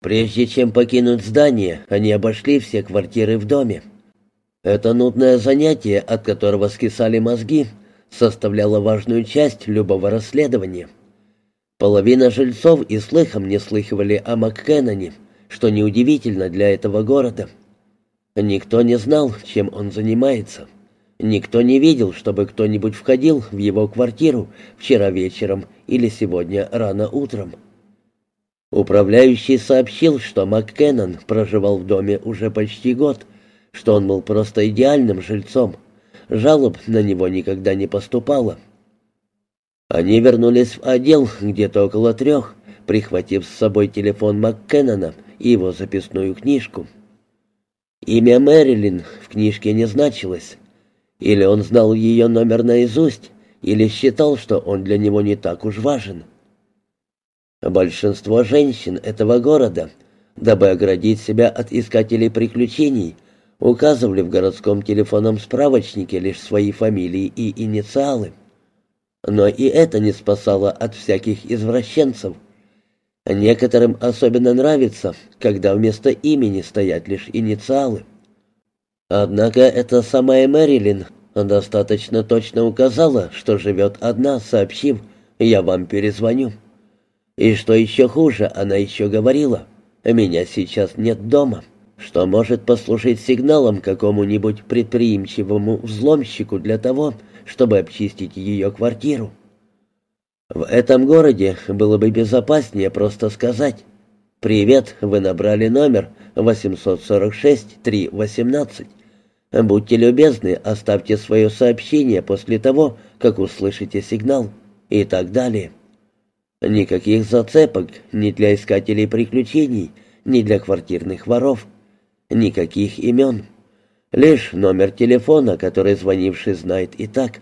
Прежде чем покинуть здание, они обошли все квартиры в доме. Это нудное занятие, от которого скисали мозги, составляло важную часть любого расследования. Половина жильцов и слыхом не слыхивали о МакКенноне, что неудивительно для этого города. Никто не знал, чем он занимается. Никто не видел, чтобы кто-нибудь входил в его квартиру вчера вечером или сегодня рано утром. Управляющий сообщил, что МакКеннон проживал в доме уже почти год, что он был просто идеальным жильцом. Жалоб на него никогда не поступало. Они вернулись в отдел где-то около трех, прихватив с собой телефон МакКеннона и его записную книжку. Имя Мэрилин в книжке не значилось. Или он знал ее номер наизусть, или считал, что он для него не так уж важен. Большинство женщин этого города, дабы оградить себя от искателей приключений, указывали в городском телефонном справочнике лишь свои фамилии и инициалы. Но и это не спасало от всяких извращенцев. Некоторым особенно нравится, когда вместо имени стоят лишь инициалы. Однако эта самая Мэрилин достаточно точно указала, что живет одна, сообщив «Я вам перезвоню». И что еще хуже, она еще говорила, «Меня сейчас нет дома», что может послужить сигналом какому-нибудь предприимчивому взломщику для того, чтобы обчистить ее квартиру. В этом городе было бы безопаснее просто сказать «Привет, вы набрали номер 846-318. Будьте любезны, оставьте свое сообщение после того, как услышите сигнал» и так далее. Никаких зацепок ни для искателей приключений, ни для квартирных воров. Никаких имен. Лишь номер телефона, который звонивший знает и так.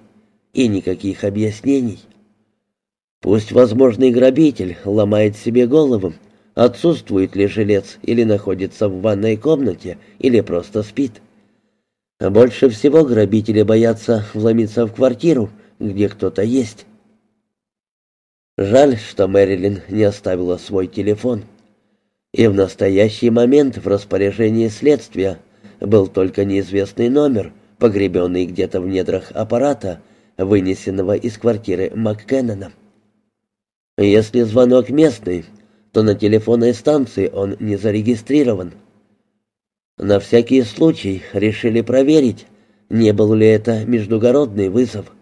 И никаких объяснений. Пусть возможный грабитель ломает себе голову, отсутствует ли жилец или находится в ванной комнате, или просто спит. Больше всего грабители боятся вломиться в квартиру, где кто-то есть. Жаль, что Мэрилин не оставила свой телефон. И в настоящий момент в распоряжении следствия был только неизвестный номер, погребенный где-то в недрах аппарата, вынесенного из квартиры МакКеннона. Если звонок местный, то на телефонной станции он не зарегистрирован. На всякий случай решили проверить, не был ли это междугородный вызов.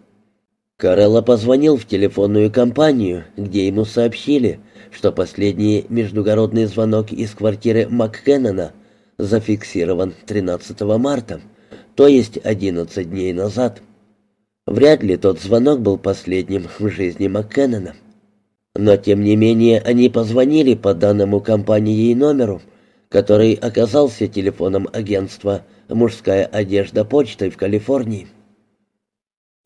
Карелла позвонил в телефонную компанию, где ему сообщили, что последний междугородный звонок из квартиры МакКеннона зафиксирован 13 марта, то есть 11 дней назад. Вряд ли тот звонок был последним в жизни МакКеннона. Но тем не менее они позвонили по данному компании номеру, который оказался телефоном агентства «Мужская одежда почтой» в Калифорнии.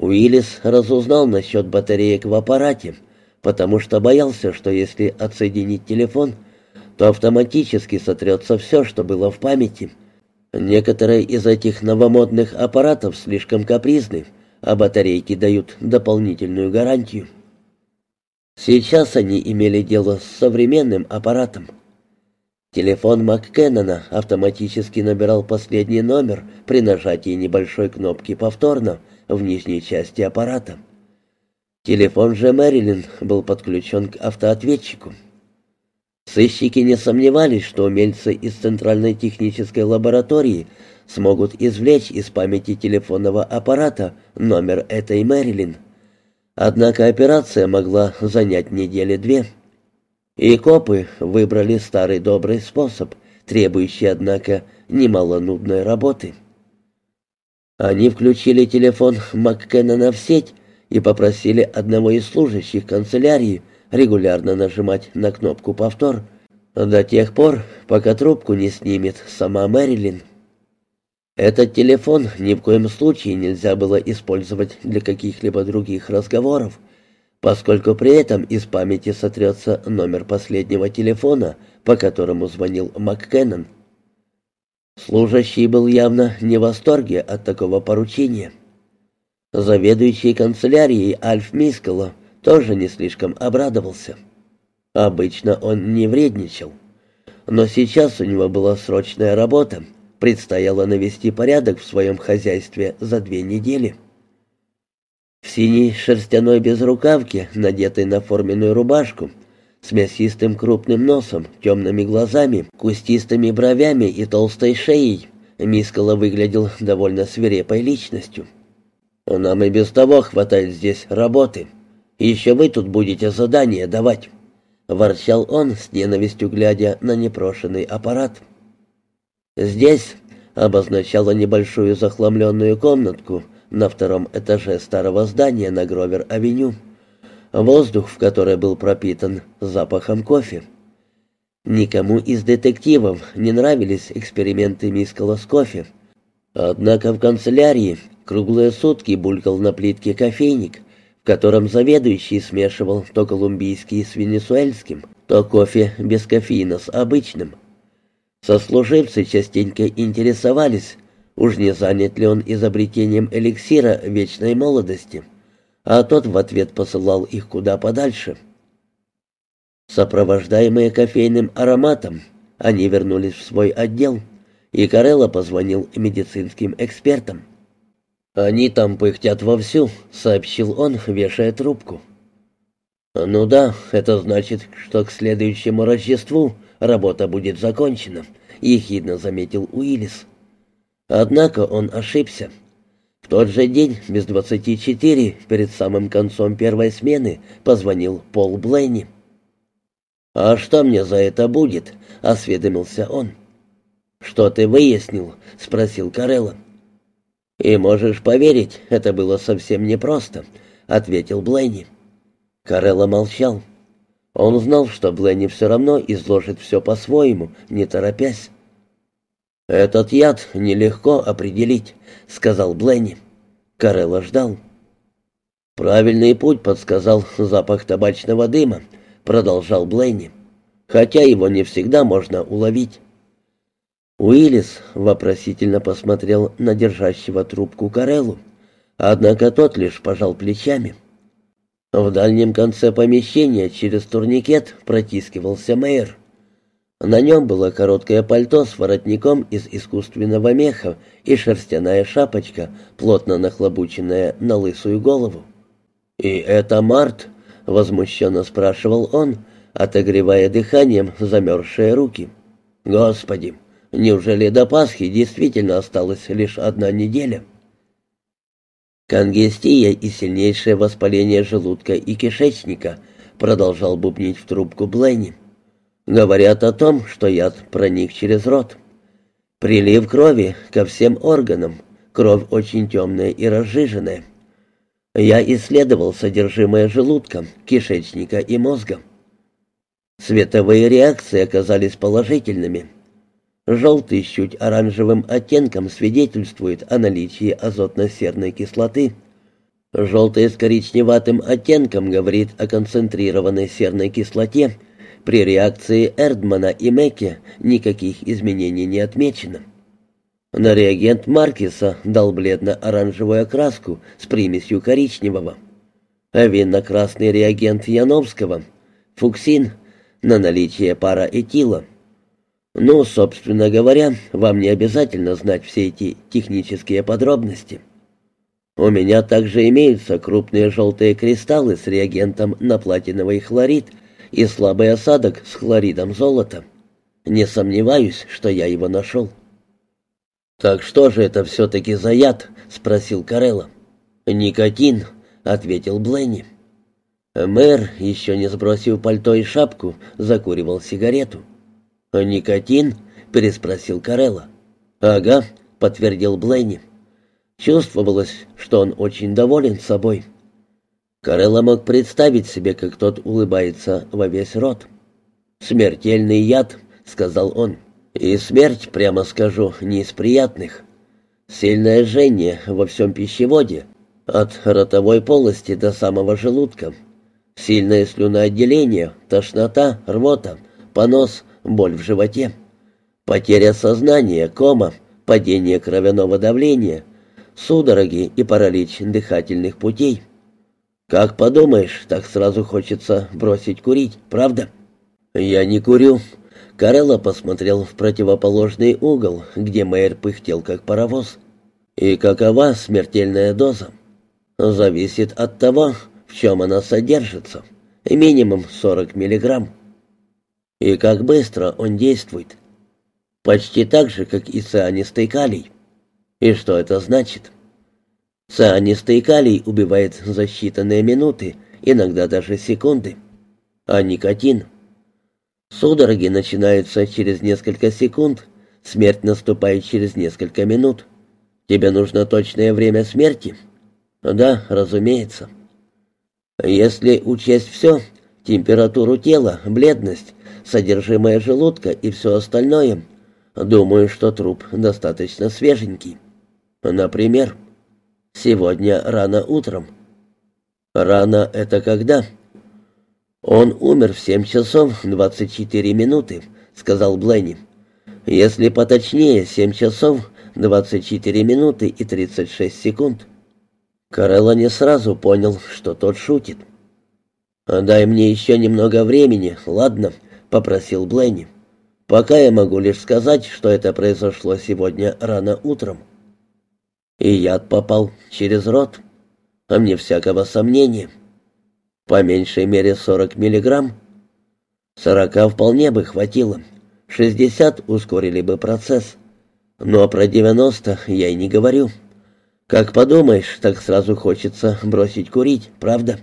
Уиллис разузнал насчет батареек в аппарате, потому что боялся, что если отсоединить телефон, то автоматически сотрется все, что было в памяти. Некоторые из этих новомодных аппаратов слишком капризны, а батарейки дают дополнительную гарантию. Сейчас они имели дело с современным аппаратом. Телефон МакКеннона автоматически набирал последний номер при нажатии небольшой кнопки повторно в нижней части аппарата. Телефон же Мэрилин был подключен к автоответчику. Сыщики не сомневались, что умельцы из Центральной технической лаборатории смогут извлечь из памяти телефонного аппарата номер этой Мэрилин. Однако операция могла занять недели две. И копы выбрали старый добрый способ, требующий, однако, немало нудной работы. Они включили телефон МакКеннона в сеть и попросили одного из служащих канцелярии регулярно нажимать на кнопку «Повтор» до тех пор, пока трубку не снимет сама Мэрилин. Этот телефон ни в коем случае нельзя было использовать для каких-либо других разговоров, поскольку при этом из памяти сотрется номер последнего телефона, по которому звонил МакКеннон. Служащий был явно не в восторге от такого поручения. Заведующий канцелярией Альф Мискало тоже не слишком обрадовался. Обычно он не вредничал. Но сейчас у него была срочная работа. Предстояло навести порядок в своем хозяйстве за две недели. В синей шерстяной безрукавке, надетой на форменную рубашку, с мясистым крупным носом, темными глазами, кустистыми бровями и толстой шеей, Мискала выглядел довольно свирепой личностью. «Нам и без того хватает здесь работы. Еще вы тут будете задания давать», — ворчал он, с ненавистью глядя на непрошенный аппарат. «Здесь», — обозначала небольшую захламленную комнатку на втором этаже старого здания на Гровер-авеню, воздух в которой был пропитан запахом кофе. Никому из детективов не нравились эксперименты Мискала с кофе. Однако в канцелярии круглые сутки булькал на плитке кофейник, в котором заведующий смешивал то колумбийский с венесуэльским, то кофе без кофеина с обычным. Сослуживцы частенько интересовались, уж не занят ли он изобретением эликсира вечной молодости, а тот в ответ посылал их куда подальше — Сопровождаемые кофейным ароматом, они вернулись в свой отдел, и Карелла позвонил медицинским экспертам. «Они там пыхтят вовсю», — сообщил он, вешая трубку. «Ну да, это значит, что к следующему Рождеству работа будет закончена», — ехидно заметил Уиллис. Однако он ошибся. Тот же день, без двадцати четыре, перед самым концом первой смены, позвонил Пол Блейни. «А что мне за это будет?» — осведомился он. «Что ты выяснил?» — спросил Карелла. «И можешь поверить, это было совсем непросто», — ответил Блейни. Карелла молчал. Он знал, что Бленни все равно изложит все по-своему, не торопясь. «Этот яд нелегко определить», — сказал Бленни. Карелла ждал. «Правильный путь подсказал запах табачного дыма», продолжал Блейни. «Хотя его не всегда можно уловить». Уиллис вопросительно посмотрел на держащего трубку Кареллу, однако тот лишь пожал плечами. В дальнем конце помещения через турникет протискивался мэр. На нем было короткое пальто с воротником из искусственного меха и шерстяная шапочка, плотно нахлобученная на лысую голову. «И это Март», возмущенно спрашивал он, отогревая дыханием замерзшие руки. «Господи, неужели до Пасхи действительно осталась лишь одна неделя?» «Конгестия и сильнейшее воспаление желудка и кишечника», продолжал бубнить в трубку Бленни. «Говорят о том, что яд проник через рот. Прилив крови ко всем органам, кровь очень темная и разжиженная. Я исследовал содержимое желудка, кишечника и мозга. Световые реакции оказались положительными. Желтый с чуть оранжевым оттенком свидетельствует о наличии азотно-серной кислоты. Желтый с коричневатым оттенком говорит о концентрированной серной кислоте. При реакции Эрдмана и Мекке никаких изменений не отмечено. На реагент Маркиса дал бледно-оранжевую окраску с примесью коричневого. А винно-красный реагент Яновского — фуксин на наличие параэтила. Ну, собственно говоря, вам не обязательно знать все эти технические подробности. У меня также имеются крупные желтые кристаллы с реагентом на платиновый хлорид и слабый осадок с хлоридом золота. Не сомневаюсь, что я его нашел. «Так что же это все-таки за яд?» — спросил Карелла. «Никотин», — ответил Бленни. Мэр, еще не сбросив пальто и шапку, закуривал сигарету. «Никотин?» — переспросил Карелла. «Ага», — подтвердил Бленни. Чувствовалось, что он очень доволен собой. Карелла мог представить себе, как тот улыбается во весь рот. «Смертельный яд», — сказал он. И смерть, прямо скажу, не из приятных. Сильное жжение во всем пищеводе, от ротовой полости до самого желудка. Сильное слюноотделение, тошнота, рвота, понос, боль в животе. Потеря сознания, кома, падение кровяного давления, судороги и паралич дыхательных путей. Как подумаешь, так сразу хочется бросить курить, правда? Я не курю, Карелла посмотрел в противоположный угол, где Мэйр пыхтел как паровоз. «И какова смертельная доза?» «Зависит от того, в чем она содержится. Минимум 40 миллиграмм». «И как быстро он действует?» «Почти так же, как и цианистый калий». «И что это значит?» «Цианистый калий убивает за считанные минуты, иногда даже секунды. А никотин...» Судороги начинаются через несколько секунд, смерть наступает через несколько минут. Тебе нужно точное время смерти? Да, разумеется. Если учесть все, температуру тела, бледность, содержимое желудка и все остальное, думаю, что труп достаточно свеженький. Например, сегодня рано утром. Рано это когда? «Он умер в семь часов двадцать четыре минуты», — сказал Бленни. «Если поточнее, семь часов двадцать четыре минуты и тридцать шесть секунд». Карелла не сразу понял, что тот шутит. «Дай мне еще немного времени, ладно?» — попросил Бленни. «Пока я могу лишь сказать, что это произошло сегодня рано утром». И яд попал через рот. А мне всякого сомнения. По меньшей мере 40 миллиграмм. 40 вполне бы хватило. 60 ускорили бы процесс. Но про 90 я и не говорю. Как подумаешь, так сразу хочется бросить курить, правда?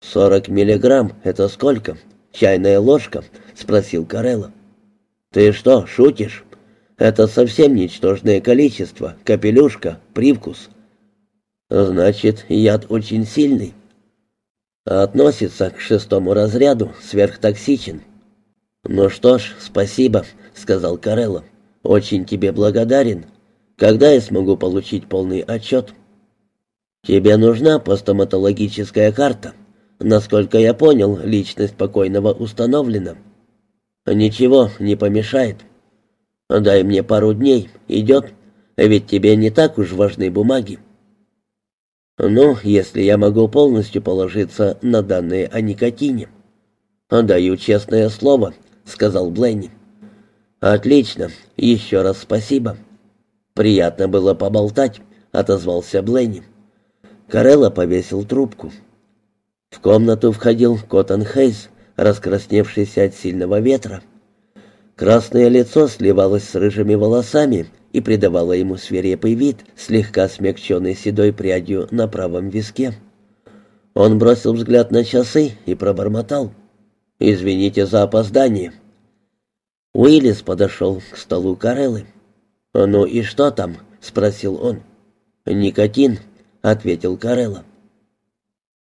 40 миллиграмм — это сколько? Чайная ложка? — спросил Карелла. Ты что, шутишь? Это совсем ничтожное количество, капелюшка, привкус. Значит, яд очень сильный относится к шестому разряду, сверхтоксичен. «Ну что ж, спасибо», — сказал Карелло. «Очень тебе благодарен. Когда я смогу получить полный отчет?» «Тебе нужна постоматологическая карта. Насколько я понял, личность покойного установлена». «Ничего, не помешает. Дай мне пару дней, идет, ведь тебе не так уж важны бумаги». «Ну, если я могу полностью положиться на данные о никотине». «Даю честное слово», — сказал Бленни. «Отлично. Еще раз спасибо». «Приятно было поболтать», — отозвался Бленни. Карелла повесил трубку. В комнату входил Коттон Хейс, раскрасневшийся от сильного ветра. Красное лицо сливалось с рыжими волосами и придавало ему свирепый вид, слегка смягченный седой прядью на правом виске. Он бросил взгляд на часы и пробормотал. «Извините за опоздание». Уиллис подошел к столу Кареллы. «Ну и что там?» — спросил он. «Никотин», — ответил Карелла.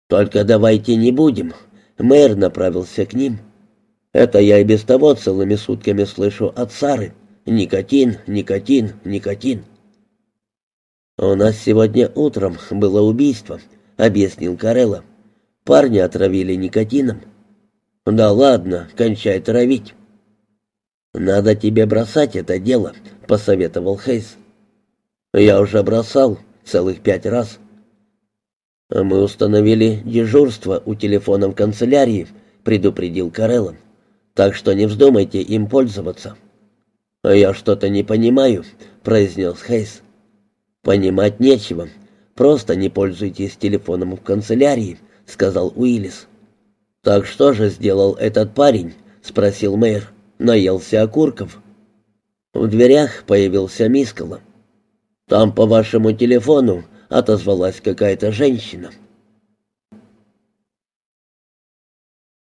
«Только давайте не будем». Мэр направился к ним. Это я и без того целыми сутками слышу от Сары. Никотин, никотин, никотин. «У нас сегодня утром было убийство», — объяснил Карелла. «Парня отравили никотином». «Да ладно, кончай травить». «Надо тебе бросать это дело», — посоветовал Хейс. «Я уже бросал целых пять раз». «Мы установили дежурство у телефона в канцелярии», — предупредил Карелла так что не вздумайте им пользоваться». «Я что-то не понимаю», — произнес Хейс. «Понимать нечего. Просто не пользуйтесь телефоном в канцелярии», — сказал Уиллис. «Так что же сделал этот парень?» — спросил мэр. «Наелся окурков». В дверях появился Мискала. «Там по вашему телефону отозвалась какая-то женщина».